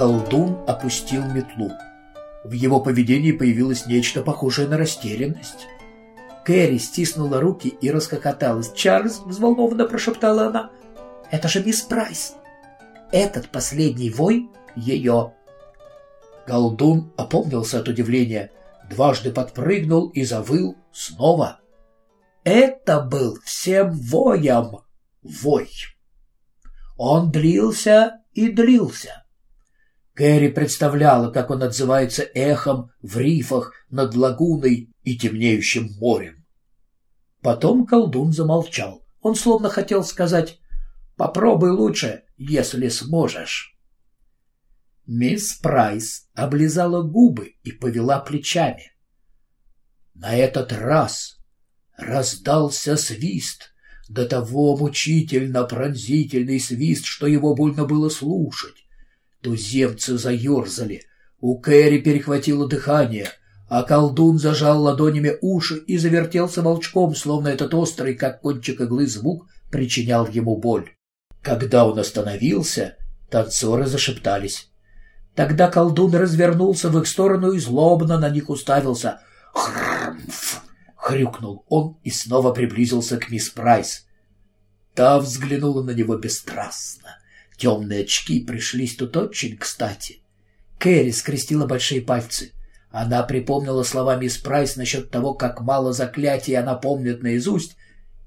Колдун опустил метлу. В его поведении появилось нечто похожее на растерянность. Кэрри стиснула руки и расхохоталась. «Чарльз!» — взволнованно прошептала она. «Это же мисс Прайс! Этот последний вой — ее!» Колдун опомнился от удивления, дважды подпрыгнул и завыл снова. Это был всем воем вой. Он длился и длился. Кэрри представляла, как он отзывается эхом в рифах над лагуной и темнеющим морем. Потом колдун замолчал. Он словно хотел сказать «Попробуй лучше, если сможешь». Мисс Прайс облизала губы и повела плечами. На этот раз раздался свист, до того мучительно пронзительный свист, что его больно было слушать. Туземцы заерзали, у Кэрри перехватило дыхание, а колдун зажал ладонями уши и завертелся волчком, словно этот острый, как кончик иглы, звук причинял ему боль. Когда он остановился, танцоры зашептались. Тогда колдун развернулся в их сторону и злобно на них уставился. «Хрмф!» — хрюкнул он и снова приблизился к мисс Прайс. Та взглянула на него бесстрастно. Темные очки пришлись тут очень кстати. Кэрри скрестила большие пальцы. Она припомнила слова мисс Прайс насчет того, как мало заклятий она помнит наизусть,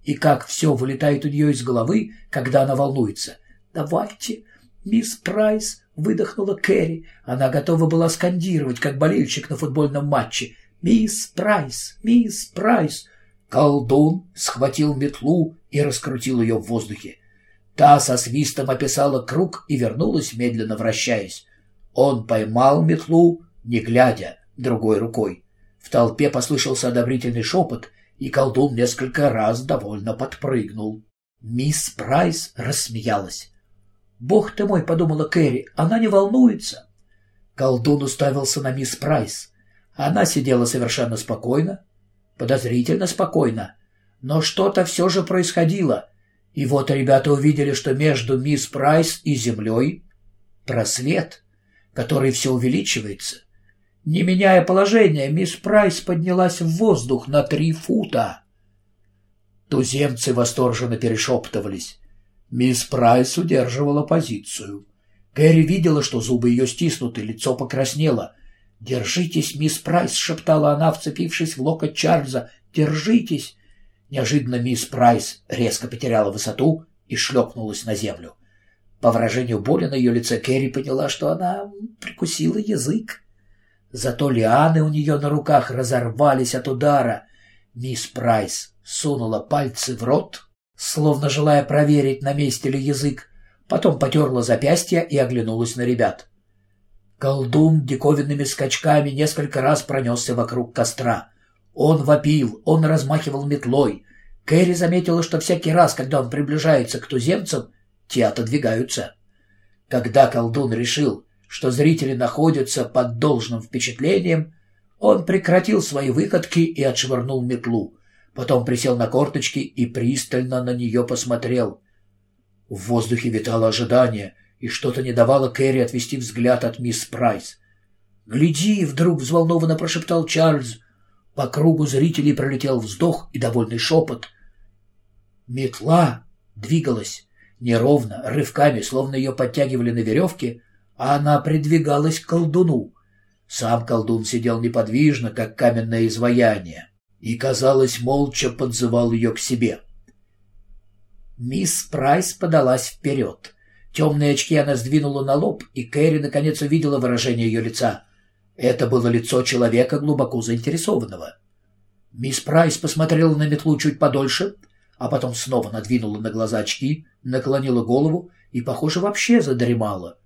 и как все вылетает у нее из головы, когда она волнуется. «Давайте, мисс Прайс!» — выдохнула Кэрри. Она готова была скандировать, как болельщик на футбольном матче. «Мисс Прайс! Мисс Прайс!» Колдун схватил метлу и раскрутил ее в воздухе. Та со свистом описала круг и вернулась, медленно вращаясь. Он поймал метлу, не глядя, другой рукой. В толпе послышался одобрительный шепот, и колдун несколько раз довольно подпрыгнул. Мисс Прайс рассмеялась. «Бог ты мой!» — подумала Кэрри. «Она не волнуется!» Колдун уставился на мисс Прайс. Она сидела совершенно спокойно, подозрительно спокойно. Но что-то все же происходило. И вот ребята увидели, что между мисс Прайс и землей просвет, который все увеличивается. Не меняя положения, мисс Прайс поднялась в воздух на три фута. Туземцы восторженно перешептывались. Мисс Прайс удерживала позицию. Кэрри видела, что зубы ее стиснуты, лицо покраснело. «Держитесь, мисс Прайс!» — шептала она, вцепившись в локоть Чарльза. «Держитесь!» Неожиданно мисс Прайс резко потеряла высоту и шлепнулась на землю. По выражению боли на ее лице Кэрри поняла, что она прикусила язык. Зато лианы у нее на руках разорвались от удара. Мисс Прайс сунула пальцы в рот словно желая проверить, на месте ли язык, потом потерла запястье и оглянулась на ребят. Колдун диковинными скачками несколько раз пронесся вокруг костра. Он вопил, он размахивал метлой. Кэрри заметила, что всякий раз, когда он приближается к туземцам, те отодвигаются. Когда колдун решил, что зрители находятся под должным впечатлением, он прекратил свои выходки и отшвырнул метлу. Потом присел на корточки и пристально на нее посмотрел. В воздухе витало ожидание, и что-то не давало Кэрри отвести взгляд от мисс Прайс. «Гляди!» — вдруг взволнованно прошептал Чарльз. По кругу зрителей пролетел вздох и довольный шепот. Метла двигалась неровно, рывками, словно ее подтягивали на веревке, а она придвигалась к колдуну. Сам колдун сидел неподвижно, как каменное изваяние и, казалось, молча подзывал ее к себе. Мисс Прайс подалась вперед. Темные очки она сдвинула на лоб, и Кэрри наконец увидела выражение ее лица. Это было лицо человека, глубоко заинтересованного. Мисс Прайс посмотрела на метлу чуть подольше, а потом снова надвинула на глаза очки, наклонила голову и, похоже, вообще задремала.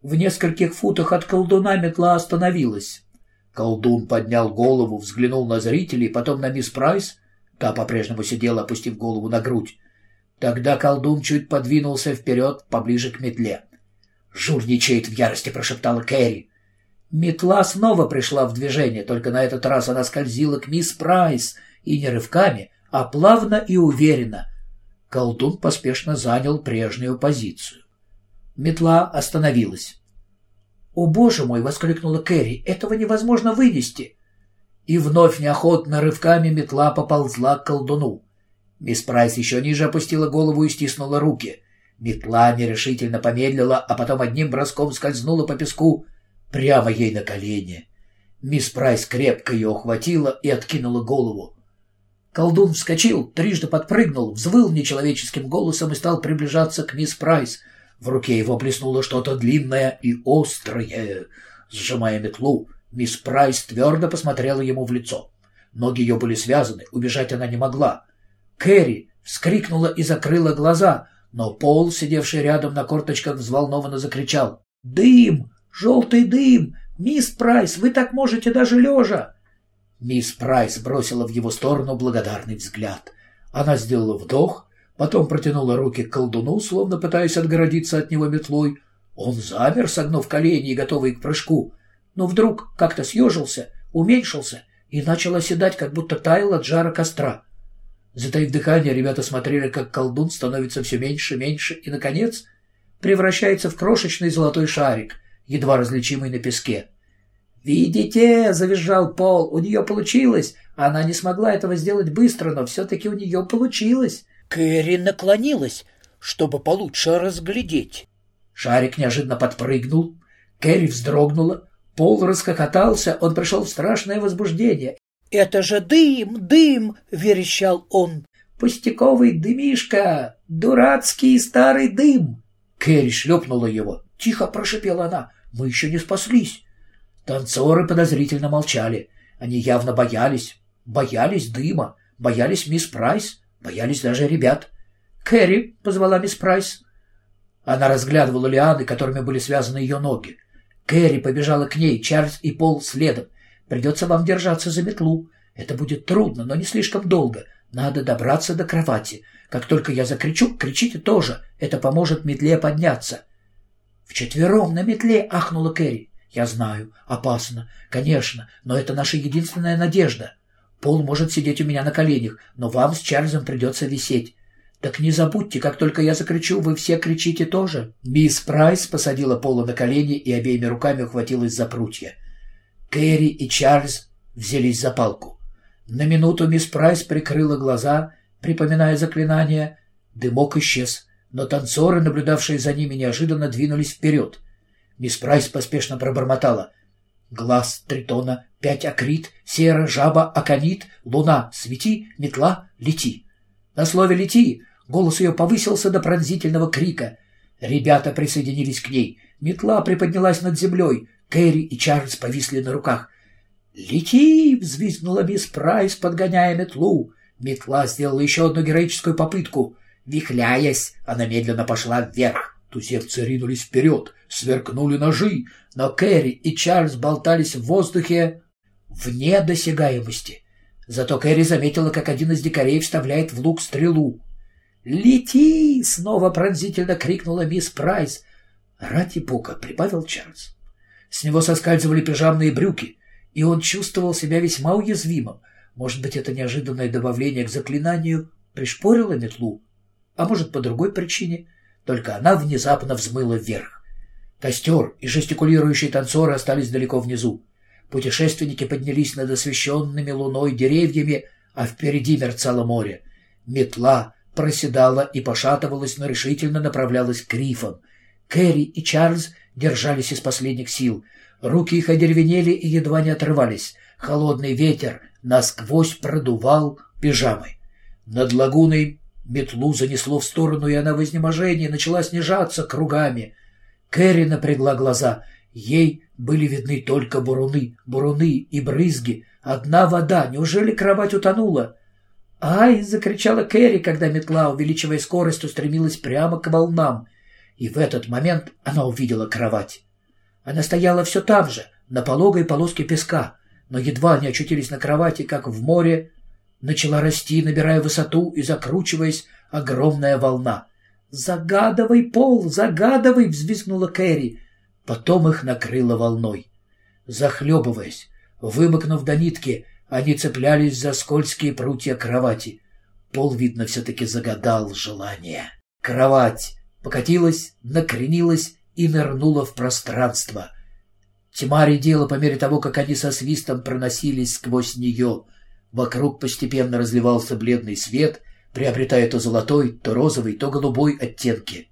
В нескольких футах от колдуна метла остановилась. Колдун поднял голову, взглянул на зрителей, потом на мисс Прайс. Та по-прежнему сидела, опустив голову на грудь. Тогда колдун чуть подвинулся вперед, поближе к метле. «Жульничает в ярости», — прошептала Кэрри. Метла снова пришла в движение, только на этот раз она скользила к мисс Прайс, и не рывками, а плавно и уверенно. Колдун поспешно занял прежнюю позицию. Метла остановилась. «О, боже мой!» — воскликнула Кэрри. «Этого невозможно вынести!» И вновь неохотно рывками метла поползла к колдуну. Мисс Прайс еще ниже опустила голову и стиснула руки. Метла нерешительно помедлила, а потом одним броском скользнула по песку прямо ей на колени. Мисс Прайс крепко ее ухватила и откинула голову. Колдун вскочил, трижды подпрыгнул, взвыл нечеловеческим голосом и стал приближаться к мисс Прайс. В руке его блеснуло что-то длинное и острое. Сжимая метлу, мисс Прайс твердо посмотрела ему в лицо. Ноги ее были связаны, убежать она не могла. Кэрри вскрикнула и закрыла глаза, но Пол, сидевший рядом на корточках, взволнованно закричал. «Дым! Желтый дым! Мисс Прайс, вы так можете даже лежа!» Мисс Прайс бросила в его сторону благодарный взгляд. Она сделала вдох, потом протянула руки к колдуну, словно пытаясь отгородиться от него метлой. Он замер, согнув колени и готовый к прыжку, но вдруг как-то съежился, уменьшился и начал оседать, как будто таял от жара костра. Затаив дыхание, ребята смотрели, как колдун становится все меньше, меньше и, наконец, превращается в крошечный золотой шарик, едва различимый на песке. «Видите?» — завизжал Пол. «У нее получилось. Она не смогла этого сделать быстро, но все-таки у нее получилось». Кэрри наклонилась, чтобы получше разглядеть. Шарик неожиданно подпрыгнул. Кэрри вздрогнула. Пол расхохотался, он пришел в страшное возбуждение. «Это же дым, дым!» — верещал он. «Пустяковый дымишка! Дурацкий старый дым!» Кэрри шлепнула его. Тихо прошипела она. «Мы еще не спаслись!» Танцоры подозрительно молчали. Они явно боялись. Боялись дыма, боялись мисс Прайс, боялись даже ребят. «Кэрри!» — позвала мисс Прайс. Она разглядывала лианы, которыми были связаны ее ноги. Кэрри побежала к ней, Чарльз и Пол следом. «Придется вам держаться за метлу. Это будет трудно, но не слишком долго. Надо добраться до кровати. Как только я закричу, кричите тоже. Это поможет метле подняться». «Вчетвером на метле!» — ахнула Кэрри. «Я знаю, опасно, конечно, но это наша единственная надежда. Пол может сидеть у меня на коленях, но вам с Чарльзом придется висеть. Так не забудьте, как только я закричу, вы все кричите тоже». Мисс Прайс посадила Пола на колени и обеими руками ухватилась за прутья. Кэрри и Чарльз взялись за палку. На минуту мисс Прайс прикрыла глаза, припоминая заклинание. Дымок исчез, но танцоры, наблюдавшие за ними, неожиданно двинулись вперед — Мисс Прайс поспешно пробормотала. Глаз тритона, пять акрит, сера, жаба, аконит, луна, свети, метла, лети. На слове «лети» голос ее повысился до пронзительного крика. Ребята присоединились к ней. Метла приподнялась над землей. Кэрри и Чарльз повисли на руках. «Лети!» — взвизгнула мисс Прайс, подгоняя метлу. Метла сделала еще одну героическую попытку. Вихляясь, она медленно пошла вверх. Туземцы ринулись вперед, сверкнули ножи, но Кэрри и Чарльз болтались в воздухе вне досягаемости. Зато Кэрри заметила, как один из дикарей вставляет в лук стрелу. «Лети!» — снова пронзительно крикнула мисс Прайс. «Ради бога!» — прибавил Чарльз. С него соскальзывали пижамные брюки, и он чувствовал себя весьма уязвимым. Может быть, это неожиданное добавление к заклинанию пришпорило метлу, а может, по другой причине — только она внезапно взмыла вверх. Костер и жестикулирующие танцоры остались далеко внизу. Путешественники поднялись над освещенными луной деревьями, а впереди мерцало море. Метла проседала и пошатывалась, но решительно направлялась к рифам. Кэрри и Чарльз держались из последних сил. Руки их одеревенели и едва не отрывались. Холодный ветер насквозь продувал пижамы. Над лагуной Метлу занесло в сторону, и она в изнеможении начала снижаться кругами. Кэрри напрягла глаза. Ей были видны только буруны, буруны и брызги. Одна вода. Неужели кровать утонула? «Ай!» — закричала Кэрри, когда метла, увеличивая скорость, устремилась прямо к волнам. И в этот момент она увидела кровать. Она стояла все там же, на пологой полоске песка, но едва они очутились на кровати, как в море начала расти, набирая высоту и закручиваясь огромная волна. «Загадывай, Пол, загадывай!» — взвизгнула Кэрри. Потом их накрыло волной. Захлебываясь, вымокнув до нитки, они цеплялись за скользкие прутья кровати. Пол, видно, все-таки загадал желание. Кровать покатилась, накренилась и нырнула в пространство. Тьма редела по мере того, как они со свистом проносились сквозь нее. Вокруг постепенно разливался бледный свет, приобретая то золотой, то розовый, то голубой оттенки.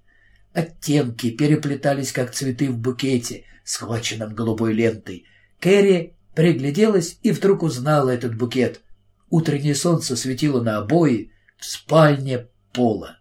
Оттенки переплетались, как цветы в букете, схваченном голубой лентой. Кэрри пригляделась и вдруг узнала этот букет. Утреннее солнце светило на обои в спальне пола.